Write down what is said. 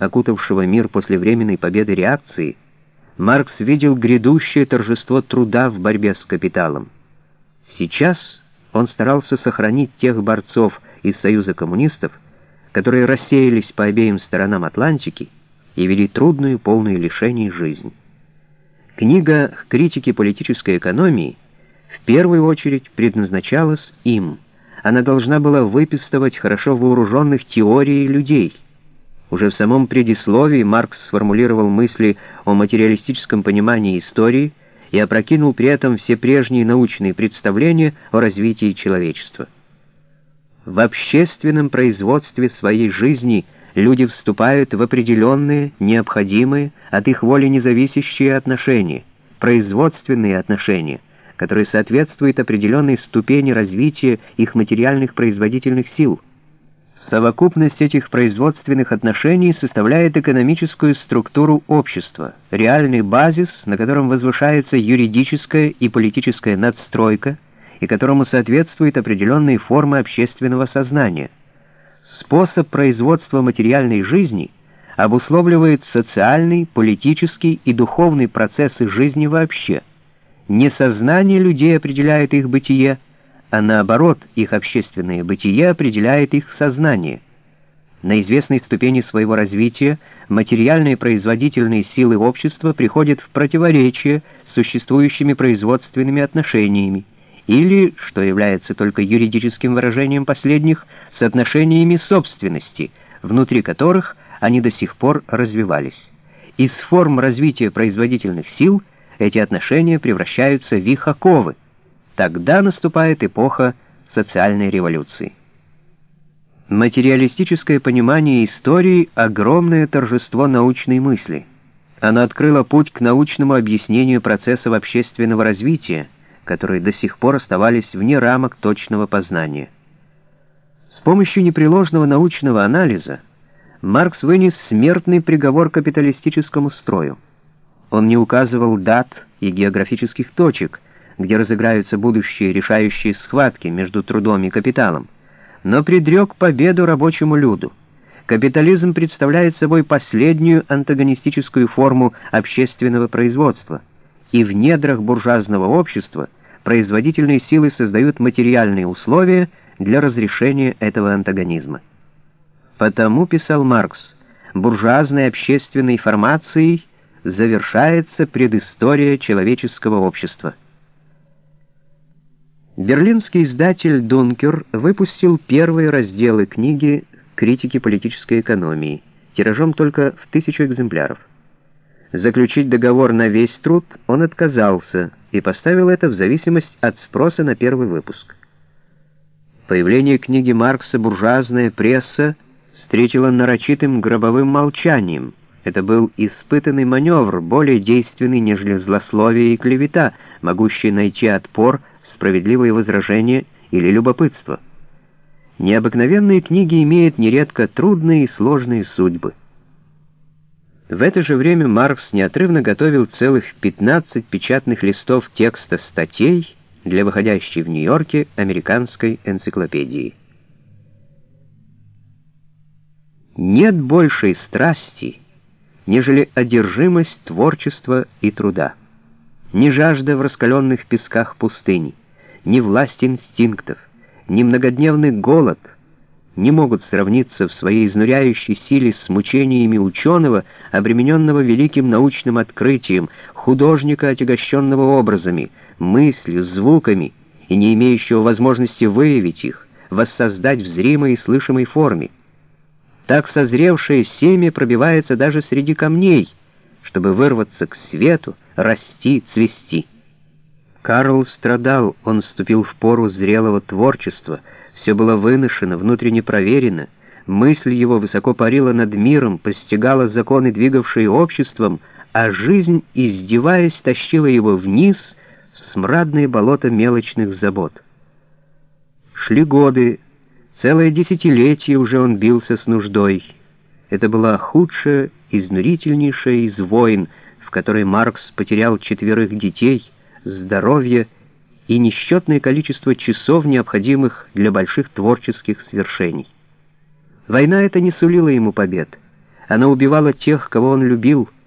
окутавшего мир после временной победы реакции, Маркс видел грядущее торжество труда в борьбе с капиталом. Сейчас он старался сохранить тех борцов из Союза коммунистов, которые рассеялись по обеим сторонам Атлантики и вели трудную, полную лишений жизнь. Книга «Критики политической экономии» в первую очередь предназначалась им. Она должна была выписывать хорошо вооруженных теорий людей. Уже в самом предисловии Маркс сформулировал мысли о материалистическом понимании истории и опрокинул при этом все прежние научные представления о развитии человечества. В общественном производстве своей жизни люди вступают в определенные, необходимые, от их воли независящие отношения, производственные отношения, которые соответствуют определенной ступени развития их материальных производительных сил. Совокупность этих производственных отношений составляет экономическую структуру общества, реальный базис, на котором возвышается юридическая и политическая надстройка – и которому соответствуют определенные формы общественного сознания. Способ производства материальной жизни обусловливает социальный, политический и духовный процессы жизни вообще. Не сознание людей определяет их бытие, а наоборот, их общественное бытие определяет их сознание. На известной ступени своего развития материальные производительные силы общества приходят в противоречие с существующими производственными отношениями, или, что является только юридическим выражением последних, с отношениями собственности, внутри которых они до сих пор развивались. Из форм развития производительных сил эти отношения превращаются в их оковы. Тогда наступает эпоха социальной революции. Материалистическое понимание истории — огромное торжество научной мысли. Оно открыло путь к научному объяснению процессов общественного развития, которые до сих пор оставались вне рамок точного познания. С помощью непреложного научного анализа Маркс вынес смертный приговор капиталистическому строю. Он не указывал дат и географических точек, где разыграются будущие решающие схватки между трудом и капиталом, но предрек победу рабочему люду. Капитализм представляет собой последнюю антагонистическую форму общественного производства, и в недрах буржуазного общества – производительные силы создают материальные условия для разрешения этого антагонизма. Потому, писал Маркс, буржуазной общественной формацией завершается предыстория человеческого общества. Берлинский издатель «Дункер» выпустил первые разделы книги «Критики политической экономии», тиражом только в тысячу экземпляров. Заключить договор на весь труд он отказался и поставил это в зависимость от спроса на первый выпуск. Появление книги Маркса «Буржуазная пресса» встретило нарочитым гробовым молчанием. Это был испытанный маневр, более действенный, нежели злословие и клевета, могущие найти отпор, справедливые возражения или любопытство. Необыкновенные книги имеют нередко трудные и сложные судьбы. В это же время Маркс неотрывно готовил целых 15 печатных листов текста статей для выходящей в Нью-Йорке американской энциклопедии. Нет большей страсти, нежели одержимость творчества и труда, ни жажда в раскаленных песках пустыни, ни власть инстинктов, ни многодневный голод — не могут сравниться в своей изнуряющей силе с мучениями ученого, обремененного великим научным открытием, художника, отягощенного образами, мыслью, звуками и не имеющего возможности выявить их, воссоздать в зримой и слышимой форме. Так созревшее семя пробивается даже среди камней, чтобы вырваться к свету, расти, цвести. Карл страдал, он вступил в пору зрелого творчества — все было выношено, внутренне проверено, мысль его высоко парила над миром, постигала законы, двигавшие обществом, а жизнь, издеваясь, тащила его вниз в смрадные болота мелочных забот. Шли годы, целое десятилетие уже он бился с нуждой. Это была худшая, изнурительнейшая из войн, в которой Маркс потерял четверых детей, здоровье и несчетное количество часов, необходимых для больших творческих свершений. Война эта не сулила ему побед. Она убивала тех, кого он любил —